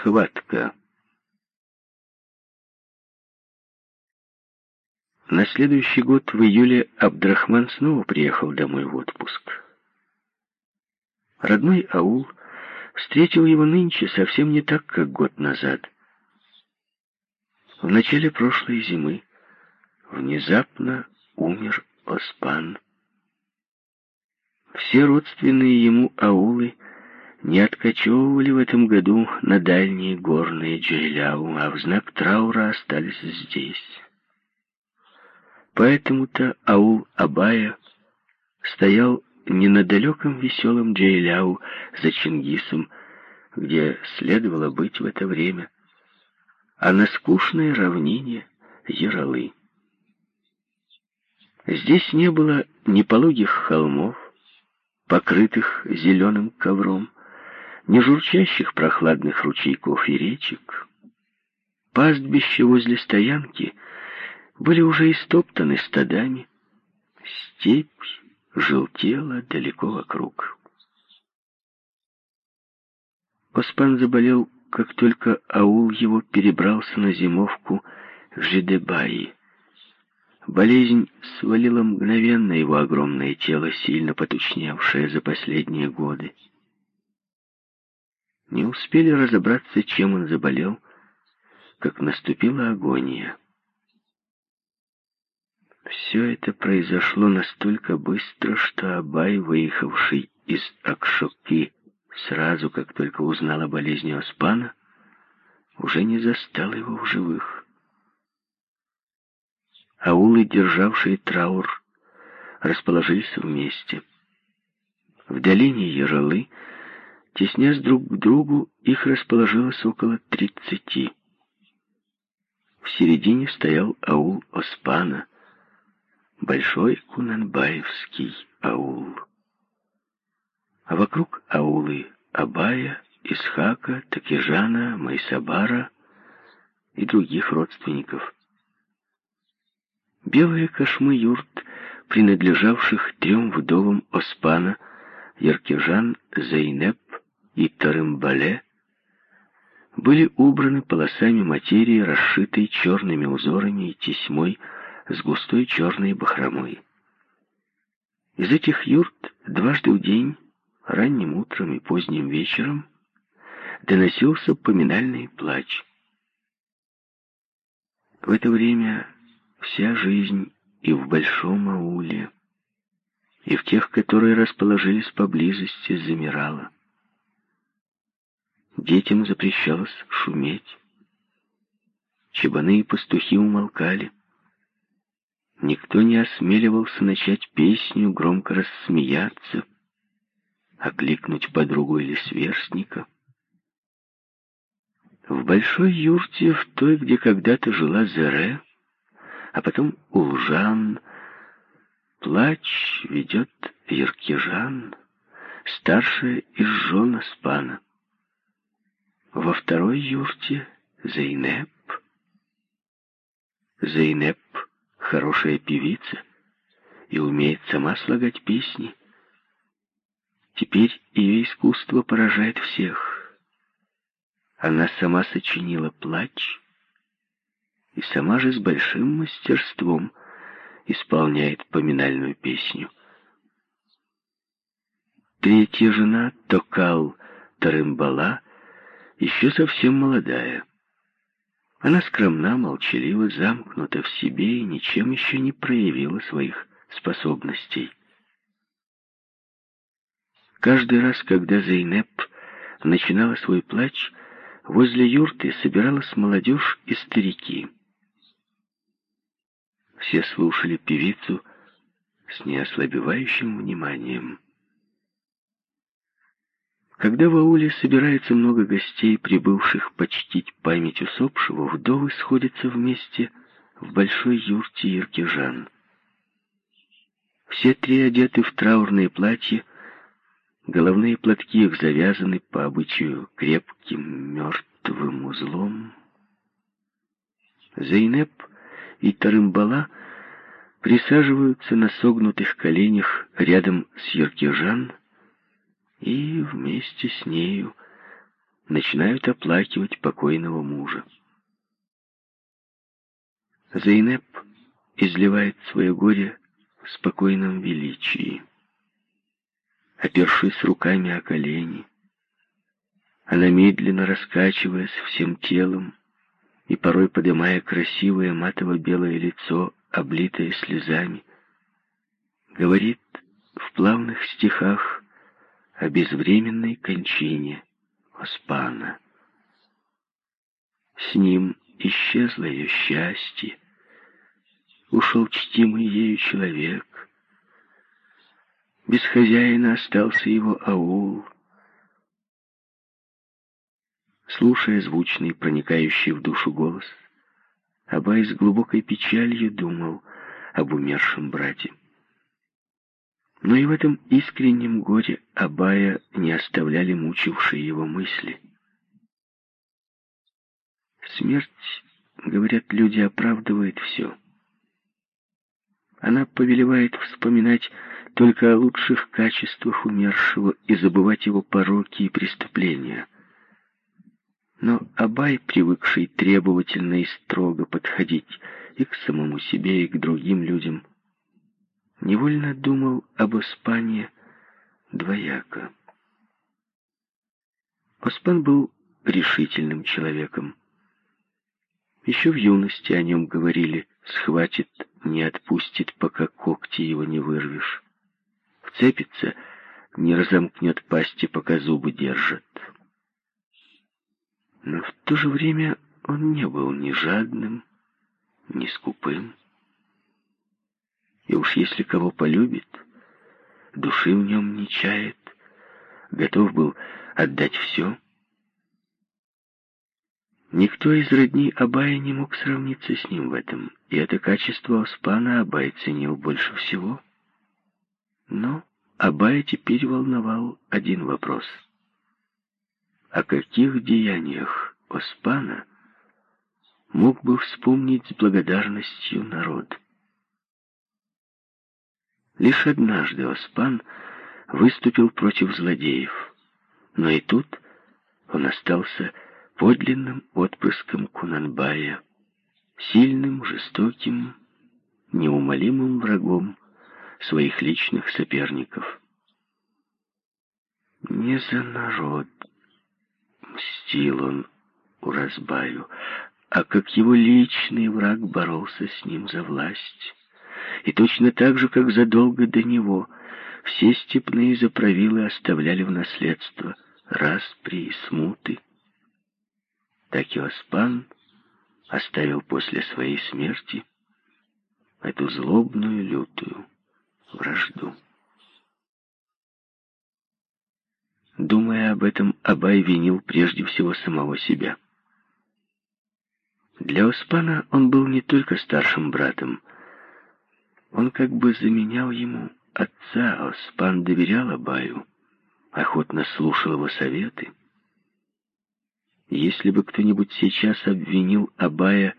Схватка. На следующий год в июле Абдрахман снова приехал домой в отпуск. Родной аул встретил его нынче совсем не так, как год назад. В начале прошлой зимы внезапно умер Оспан. Все родственные ему аулы не откачевывали в этом году на дальние горные Джейляу, а в знак траура остались здесь. Поэтому-то аул Абая стоял не на далеком веселом Джейляу за Чингисом, где следовало быть в это время, а на скучной равнине Яралы. Здесь не было ни пологих холмов, покрытых зеленым ковром, ни журчащих прохладных ручейков и речек. Пастбища возле стоянки были уже истоптаны стадами. Степь желтела далеко вокруг. Оспан заболел, как только аул его перебрался на зимовку в Жидебаи. Болезнь свалила мгновенно его огромное тело, сильно потучневшее за последние годы. Не успели разобраться, чем он заболел, как наступила агония. Все это произошло настолько быстро, что Абай, выехавший из Акшоки сразу, как только узнал о болезни Оспана, уже не застал его в живых. Аулы, державшие траур, расположились вместе. В долине Яралы Теснясь друг к другу, их расположилось около тридцати. В середине стоял аул Оспана, большой кунанбаевский аул. А вокруг аулы Абая, Исхака, Такижана, Майсабара и других родственников. Белые кошмы юрт, принадлежавших трем вдовам Оспана, Яркижан, Зайнеп и Тарымбале были убраны полосами материи, расшитой черными узорами и тесьмой с густой черной бахромой. Из этих юрт дважды в день, ранним утром и поздним вечером, доносился поминальный плач. В это время вся жизнь и в Большом ауле, и в тех, которые расположились поблизости, замирала. Детям запрещалось шуметь. Чебаны и пастухи умолкали. Никто не осмеливался начать песню, громко рассмеяться, окликнуть подругу или сверстника. В большой юрте, в той, где когда-то жила Зере, а потом Улжан, плач ведет Еркижан, старшая из жен Аспана. Во второй юрте Зейнеп. Зейнеп — хорошая певица и умеет сама слагать песни. Теперь ее искусство поражает всех. Она сама сочинила плач и сама же с большим мастерством исполняет поминальную песню. Третья жена Токал Тарымбала — еще совсем молодая. Она скромна, молчалива, замкнута в себе и ничем еще не проявила своих способностей. Каждый раз, когда Зейнеп начинала свой плач, возле юрты собиралась молодежь и старики. Все слушали певицу с неослабевающим вниманием. Когда в ауле собирается много гостей, прибывших почтить память усопшего, вдовы сходятся вместе в большой юрте иркижан. Все три одеты в траурные платья, головные платки их завязаны по обычаю крепким мертвым узлом. Зайнеп и Тарымбала присаживаются на согнутых коленях рядом с Юркижан, и вместе с нею начинают оплакивать покойного мужа. Зейнеп изливает свое горе в спокойном величии. Опершись руками о колени, она медленно раскачиваясь всем телом и порой поднимая красивое матово-белое лицо, облитое слезами, говорит в плавных стихах о безвременной кончине Оспана. С ним исчезло ее счастье, ушел чтимый ею человек. Без хозяина остался его аул. Слушая звучный, проникающий в душу голос, Абай с глубокой печалью думал об умершем брате. Но и в этом искреннем горе Абая не оставляли мучившие его мысли. Смерть, говорят люди, оправдывает все. Она повелевает вспоминать только о лучших качествах умершего и забывать его пороки и преступления. Но Абай, привыкший требовательно и строго подходить и к самому себе, и к другим людям, невольно думал об Оспане двояко. Оспан был решительным человеком. Еще в юности о нем говорили «схватит, не отпустит, пока когти его не вырвешь». Вцепится, не разомкнет пасти, пока зубы держат. Но в то же время он не был ни жадным, ни скупым. И уж если кого полюбит, души в нем не чает, готов был отдать все. Никто из родни Абая не мог сравниться с ним в этом, и это качество Оспана Абай ценил больше всего. Но Абая теперь волновал один вопрос. О каких деяниях Оспана мог бы вспомнить с благодарностью народ? Лишь однажды Оспан выступил против злодеев, но и тут он остался подлинным отпрыском Кунанбая, сильным, жестоким, неумолимым врагом своих личных соперников. Не за народ мстил он Уразбаю, а как его личный враг боролся с ним за власть. И точно так же, как задолго до него, все степные заправилы оставляли в наследство распри и смуты. Так и Оспан оставил после своей смерти эту злобную, лютую вражду. Думая об этом, Абай винил прежде всего самого себя. Для Оспана он был не только старшим братом, он как бы заменял ему отца, Оспан доверял Абаю, охотно слушал его советы. Если бы кто-нибудь сейчас обвинил Абая,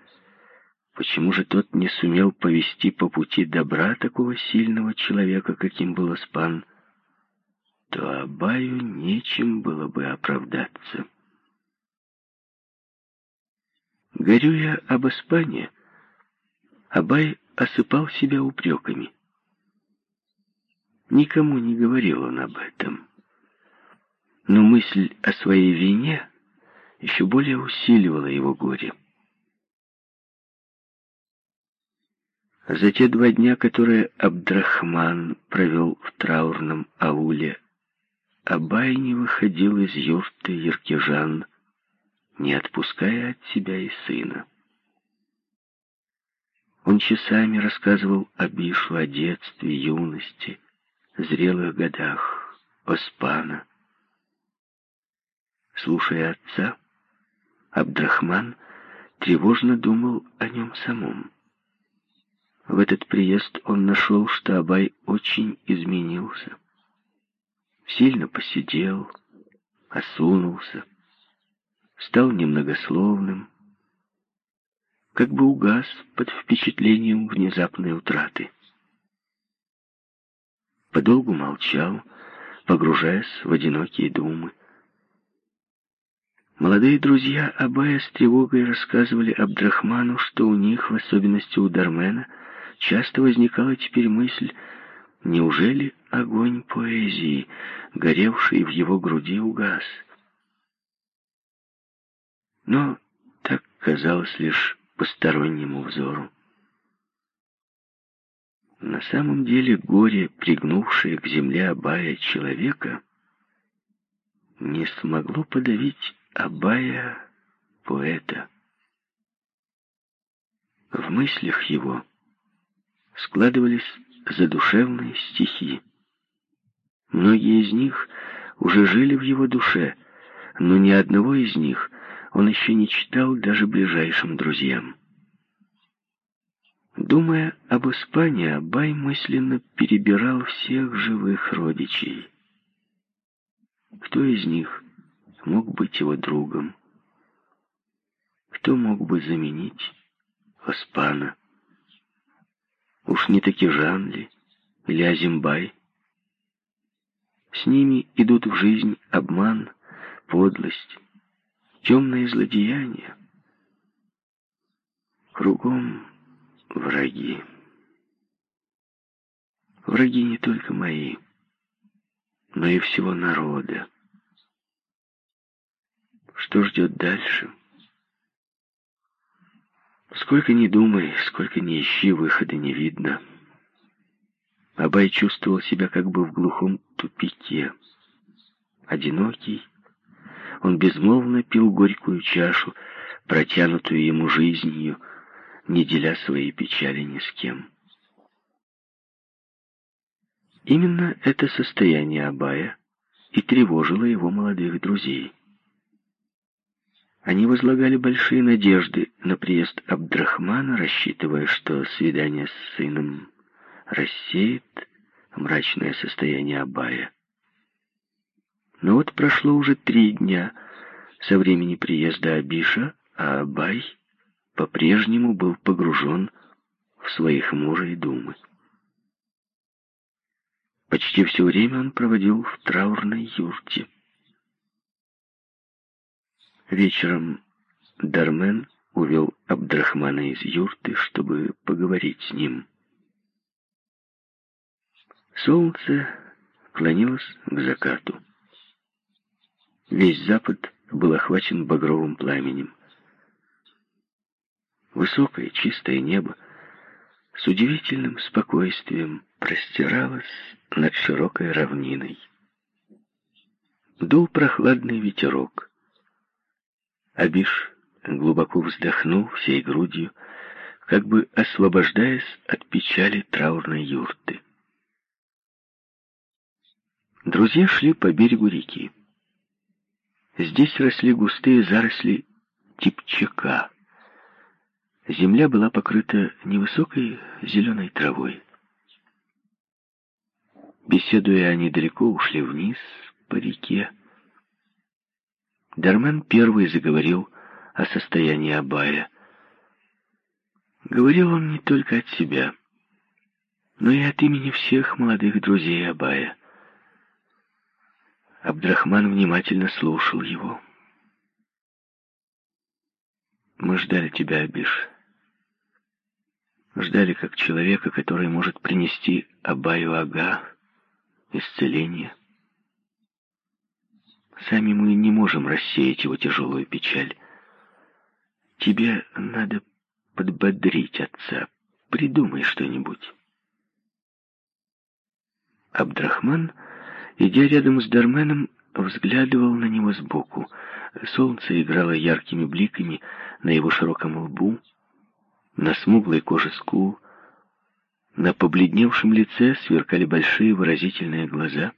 почему же тот не сумел повести по пути добра такого сильного человека, каким был Оспан, то Абаю нечем было бы оправдаться. Горюя об Испании, Абай осыпал себя упреками. Никому не говорил он об этом. Но мысль о своей вине еще более усиливала его горе. За те два дня, которые Абдрахман провел в траурном ауле, Абай не выходил из юрты Еркежан, не отпуская от себя и сына. Он часами рассказывал о Бишу, о детстве, юности, зрелых годах, о Спана. Слушая отца, Абдрахман тревожно думал о нем самом. В этот приезд он нашел, что Абай очень изменился. Сильно посидел, осунулся, стал немногословным, как бы угас под впечатлением внезапной утраты. Подолгу молчал, погружаясь в одинокие думы. Молодые друзья Абая с тревогой рассказывали Абдрахману, что у них, в особенности у Дармена, часто возникала теперь мысль, неужели огонь поэзии, горевший в его груди, угас? Но так казалось лишь постороннему взору. На самом деле горе, пригнувшее к земле Абая человека, не смогло подавить Абая поэта. В мыслях его складывались задушевные стихи. Многие из них уже жили в его душе, но ни одного из них он еще не читал даже ближайшим друзьям. Думая об Испании, Абай мысленно перебирал всех живых родичей. Кто из них мог быть его другом? Кто мог бы заменить Оспана? Уж не таки Жан ли или Азимбай? С ними идут в жизнь обман, подлость, темное злодеяние. Кругом враги. Враги не только мои, но и всего народа. Что ждет дальше? Сколько ни думай, сколько ни ищи, выхода не видно. Абай чувствовал себя как бы в глухом тупике. Одинокий, он безмолвно пил горькую чашу, протянутую ему жизнью, не деля своей печали ни с кем. Именно это состояние Абая и тревожило его молодых друзей. Они возлагали большие надежды на приезд Абдрахмана, рассчитывая, что свидание с сыном рассеет мрачное состояние Абая. Но вот прошло уже три дня со времени приезда Абиша, а Абай по-прежнему был погружен в свои хмурые думы. Почти все время он проводил в траурной юрте. Вечером Дармен увел Абдрахмана из юрты, чтобы поговорить с ним. Солнце клонилось к закату. Весь запад был охвачен багровым пламенем. Высокое чистое небо с удивительным спокойствием простиралось над широкой равниной. Дул прохладный ветерок. Абиш глубоко вздохнул всей грудью, как бы освобождаясь от печали траурной юрты. Друзья шли по берегу реки. Здесь росли густые заросли типчака. Земля была покрыта невысокой зеленой травой. Беседуя, они далеко ушли вниз по реке. Дармен первый заговорил о состоянии Абая. Говорил он не только от себя, но и от имени всех молодых друзей Абая. Абдрахман внимательно слушал его. «Мы ждали тебя, Абиш. Ждали как человека, который может принести Абаю Ага исцеление. Сами мы не можем рассеять его тяжелую печаль. Тебе надо подбодрить отца. Придумай что-нибудь». Абдрахман Идя рядом с Дарменом, взглядывал на него сбоку. Солнце играло яркими бликами на его широком лбу, на смуглой коже скул, на побледневшем лице сверкали большие выразительные глаза.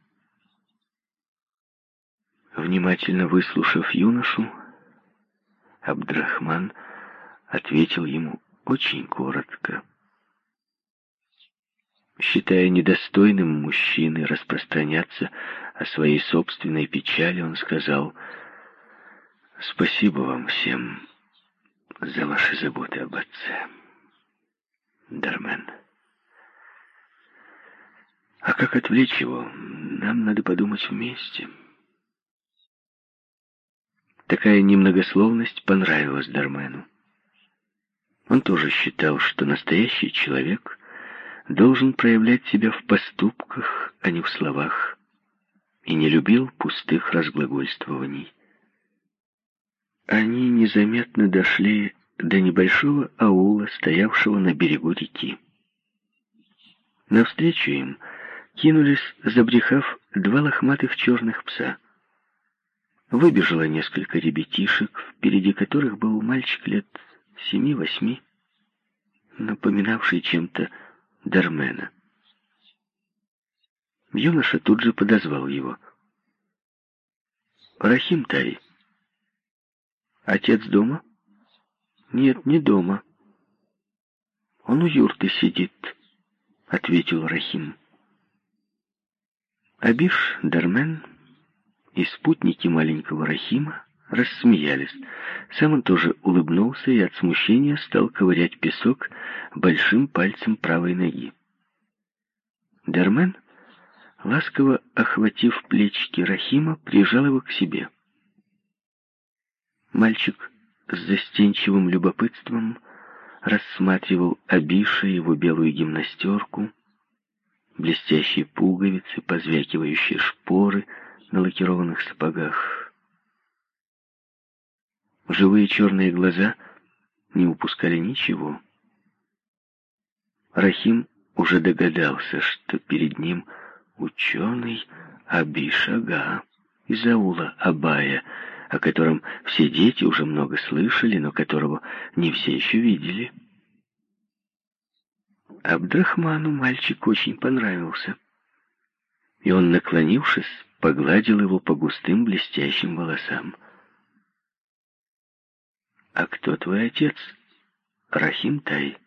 Внимательно выслушав юношу, Абдрахман ответил ему очень коротко считая недостойным мужчины распространяться о своей собственной печали, он сказал «Спасибо вам всем за ваши заботы об отце, Дармен. А как отвлечь его, нам надо подумать вместе». Такая немногословность понравилась Дармену. Он тоже считал, что настоящий человек должен проявлять себя в поступках, а не в словах, и не любил пустых разглагольствований. Они незаметно дошли до небольшого аула, стоявшего на берегу реки. Навстречу им кинулись, забрехав, два лохматых черных пса. Выбежало несколько ребятишек, впереди которых был мальчик лет семи-восьми, напоминавший чем-то Дармена. Юноша тут же подозвал его. «Рахим Тай, отец дома?» «Нет, не дома. Он у юрты сидит», — ответил Рахим. Абиш, Дармен и спутники маленького Рахима рассмеялись. Сам он тоже улыбнулся и от смущения стал ковырять песок большим пальцем правой ноги. Дармен, ласково охватив плечики Рахима, прижал его к себе. Мальчик с застенчивым любопытством рассматривал Абиша его белую гимнастерку, блестящие пуговицы, позвякивающие шпоры на лакированных сапогах. Живые черные глаза не упускали ничего. Рахим уже догадался, что перед ним ученый Абишага из аула Абая, о котором все дети уже много слышали, но которого не все еще видели. Абдрахману мальчик очень понравился, и он, наклонившись, погладил его по густым блестящим волосам. «А кто твой отец?» «Рахим Тай».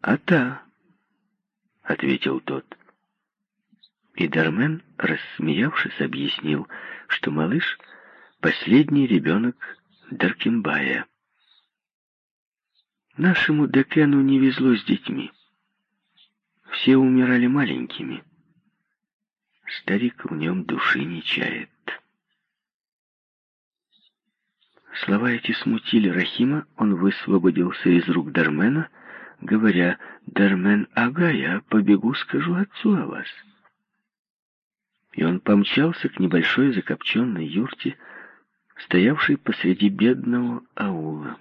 «Ата», — ответил тот. И Дармен, рассмеявшись, объяснил, что малыш — последний ребенок Даркимбая. Нашему Декену не везло с детьми. Все умирали маленькими. Старик в нем души не чает. Слова эти смутили Рахима, он высвободился из рук Дармена, говоря, «Дармен, ага, я побегу, скажу отцу о вас». И он помчался к небольшой закопченной юрте, стоявшей посреди бедного аула.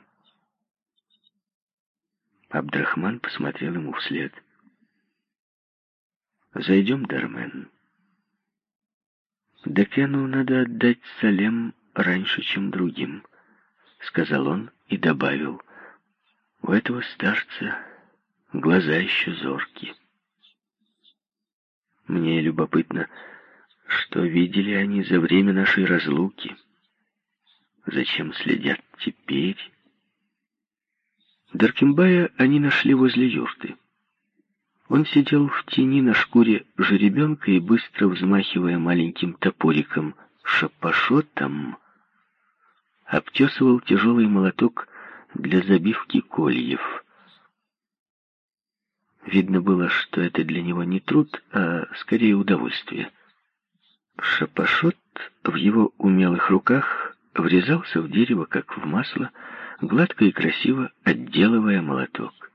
Абдрахман посмотрел ему вслед. «Зайдем, Дармен. Декену надо отдать Салем раньше, чем другим». — сказал он и добавил. «У этого старца глаза еще зоркие. Мне любопытно, что видели они за время нашей разлуки. Зачем следят теперь?» Даркимбая они нашли возле юрты. Он сидел в тени на шкуре жеребенка и, быстро взмахивая маленьким топориком шапашотом, обтесывал тяжелый молоток для забивки кольев. Видно было, что это для него не труд, а скорее удовольствие. Шапошот в его умелых руках врезался в дерево, как в масло, гладко и красиво отделывая молоток.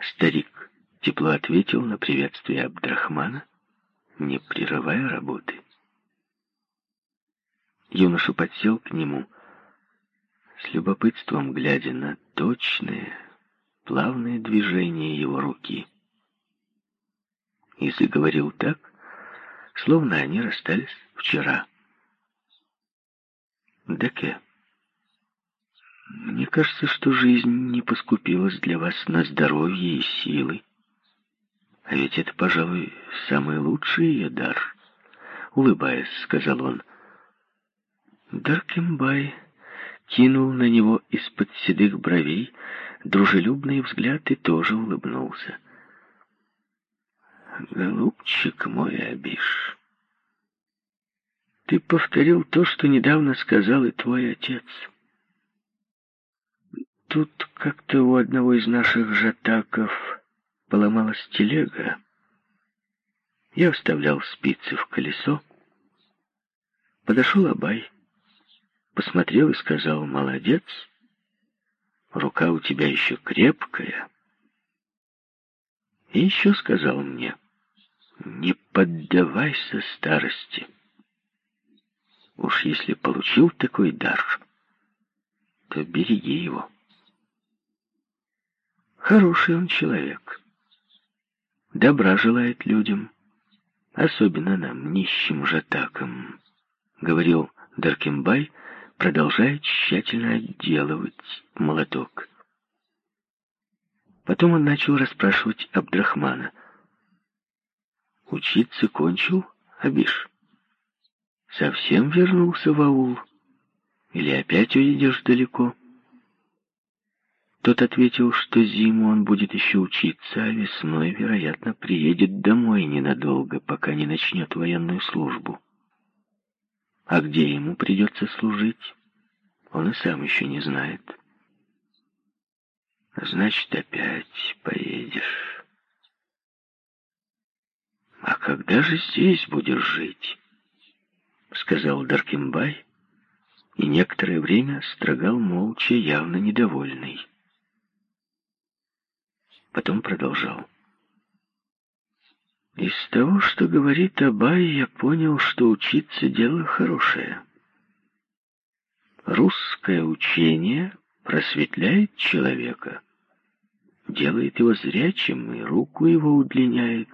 Старик тепло ответил на приветствие Абдрахмана, не прерывая работы. Юноша подсел к нему, с любопытством глядя на точные, плавные движения его руки. И заговорил так, словно они расстались вчера. Деке, мне кажется, что жизнь не поскупилась для вас на здоровье и силы. А ведь это, пожалуй, самый лучший ее дар. Улыбаясь, сказал он, — Даркембай кинул на него из-под седых бровей дружелюбный взгляд и тоже улыбнулся. «Голубчик мой, Абиш, ты повторил то, что недавно сказал и твой отец. Тут как-то у одного из наших жатаков поломалась телега. Я вставлял спицы в колесо, Подошел Абай, посмотрел и сказал, «Молодец, рука у тебя еще крепкая». И еще сказал мне, «Не поддавайся старости. Уж если получил такой дар, то береги его». Хороший он человек. Добра желает людям, особенно нам, нищим жатакам, говорил Даркембай, продолжая тщательно отделывать молоток. Потом он начал расспрашивать Абдрахмана. «Учиться кончил, Абиш? Совсем вернулся в аул? Или опять уедешь далеко?» Тот ответил, что зиму он будет еще учиться, а весной, вероятно, приедет домой ненадолго, пока не начнет военную службу. А где ему придется служить, он и сам еще не знает. Значит, опять поедешь. А когда же здесь будешь жить? Сказал Даркимбай, и некоторое время строгал молча, явно недовольный. Потом продолжал. Из того, что говорит Абай, я понял, что учиться дело хорошее. Русское учение просветляет человека, делает его зрячим и руку его удлиняет.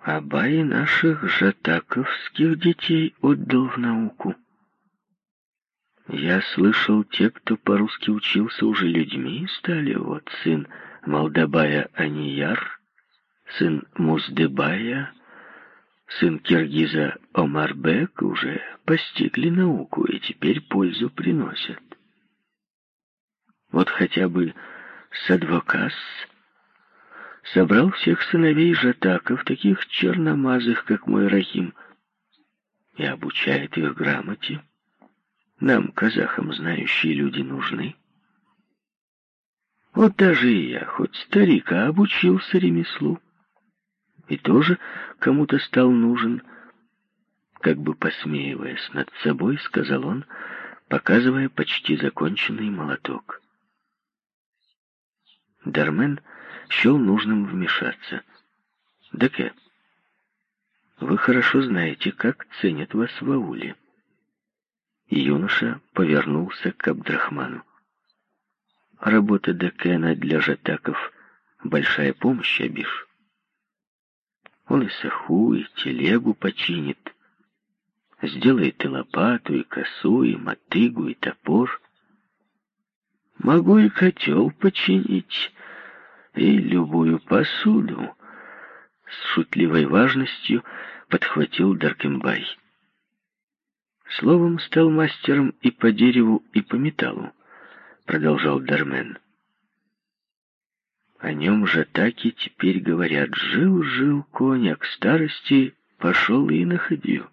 Абай наших жатаковских детей отдал в науку. Я слышал, те, кто по-русски учился, уже людьми стали. Вот сын Малдабая Анияр, сын Муздыбая, сын киргиза Омарбек уже постигли науку и теперь пользу приносят. Вот хотя бы Садвокас собрал всех сыновей жатаков, таких черномазых, как мой Рахим, и обучает их грамоте. Нам, казахам, знающие люди нужны. Вот даже я, хоть старик, а обучился ремеслу. И тоже кому-то стал нужен. Как бы посмеиваясь над собой, сказал он, показывая почти законченный молоток. Дармен счел нужным вмешаться. «Деке, вы хорошо знаете, как ценят вас в ауле». Юноша повернулся к Абдрахману. Работа Декена для жатаков — большая помощь, Абиш. Он и саху, и телегу починит. Сделает и лопату, и косу, и мотыгу, и топор. Могу и котел починить, и любую посуду. С шутливой важностью подхватил Даркембай. Словом, стал мастером и по дереву, и по металлу продолжал Дармен. О нем же так и теперь говорят. Жил-жил конь, а к старости пошел и находил.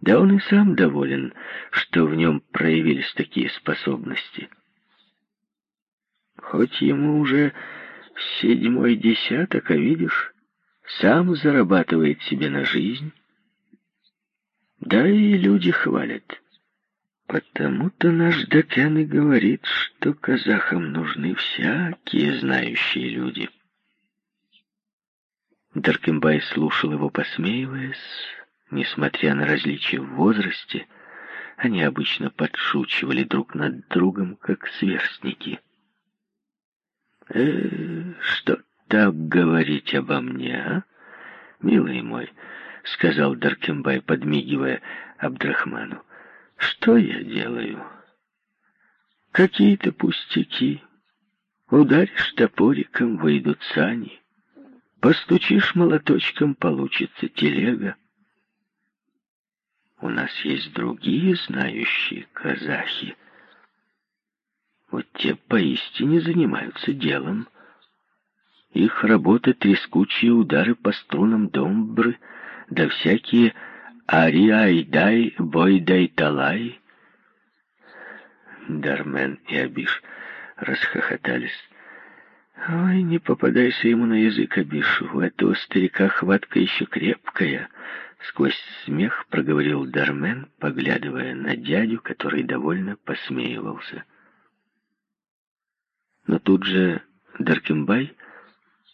Да он и сам доволен, что в нем проявились такие способности. Хоть ему уже седьмой десяток, а видишь, сам зарабатывает себе на жизнь. Да и люди хвалят. Потому-то наш Дакян и говорит, что казахам нужны всякие знающие люди. Даркембай слушал его, посмеиваясь. Несмотря на различия в возрасте, они обычно подшучивали друг над другом, как сверстники. «Э, что так говорить обо мне, а, милый мой?» — сказал Даркембай, подмигивая Абдрахману. Что я делаю? Какие-то пустяки. Ударишь топориком, выйдут сани. Постучишь молоточком, получится телега. У нас есть другие знающие казахи. Вот те поистине занимаются делом. Их работа — трескучие удары по струнам домбры, да всякие Ари-Айдай, Бойдай-Талай. Дармен и Абиш расхохотались. Ой, не попадайся ему на язык, Абиш, у этого старика хватка еще крепкая. Сквозь смех проговорил Дармен, поглядывая на дядю, который довольно посмеивался. Но тут же Даркембай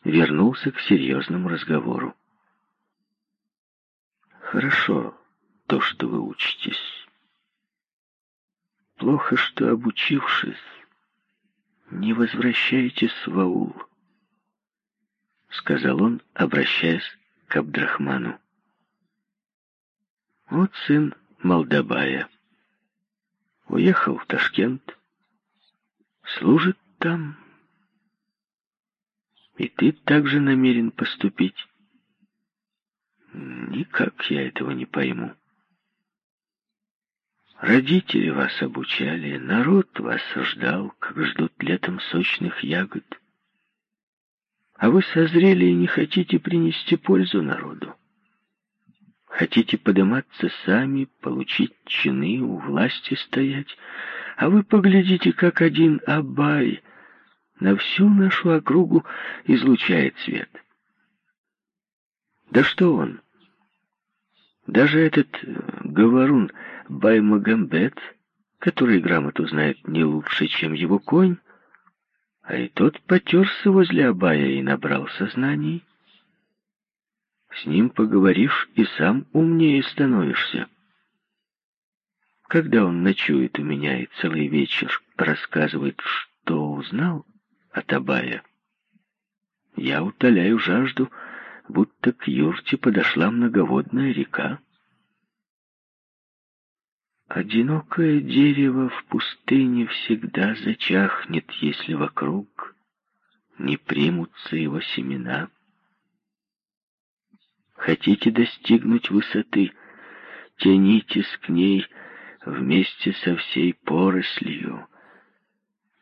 вернулся к серьезному разговору. «Хорошо то, что вы учитесь. Плохо, что, обучившись, не возвращаетесь в аул», — сказал он, обращаясь к Абдрахману. Вот сын Молдобая. Уехал в Ташкент. Служит там. И ты также намерен поступить. Никак я этого не пойму. Родители вас обучали, народ вас ждал, как ждут летом сочных ягод. А вы созрели и не хотите принести пользу народу. Хотите подниматься сами, получить чины, у власти стоять, а вы поглядите, как один Абай на всю нашу округу излучает свет. Да что он? Даже этот э, говорун Баймагамбет, который грамоту знает не лучше, чем его конь, а и тот потерся возле Абая и набрал сознаний. С ним поговоришь и сам умнее становишься. Когда он ночует у меня и целый вечер рассказывает, что узнал от Абая, я утоляю жажду, будто к юрте подошла многоводная река. Одинокое дерево в пустыне всегда зачахнет, если вокруг не примутся его семена. Хотите достигнуть высоты, тянитесь к ней вместе со всей порослью,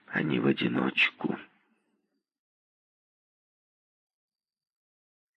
а не в одиночку.